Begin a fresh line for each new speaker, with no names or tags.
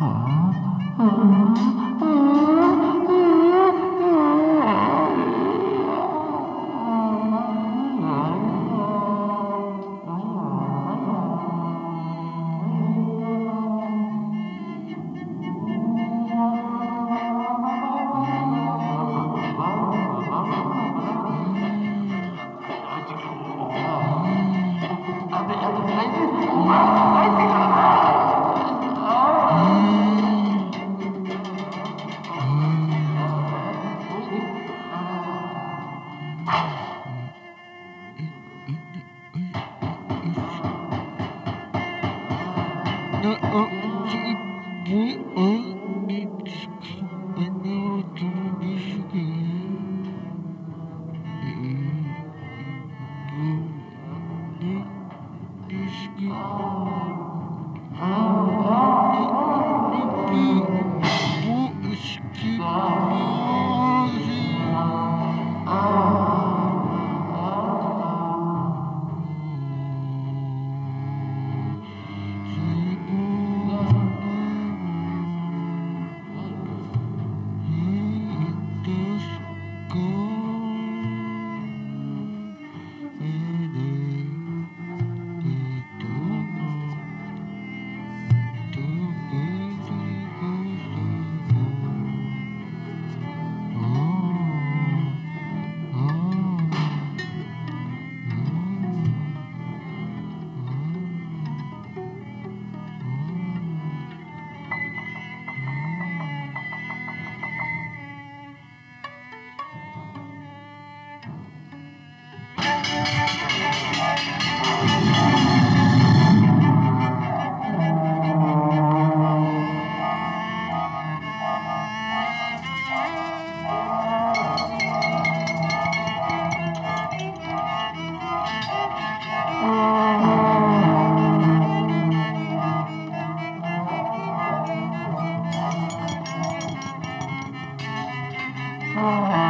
어, 어, 저 It's another Oh.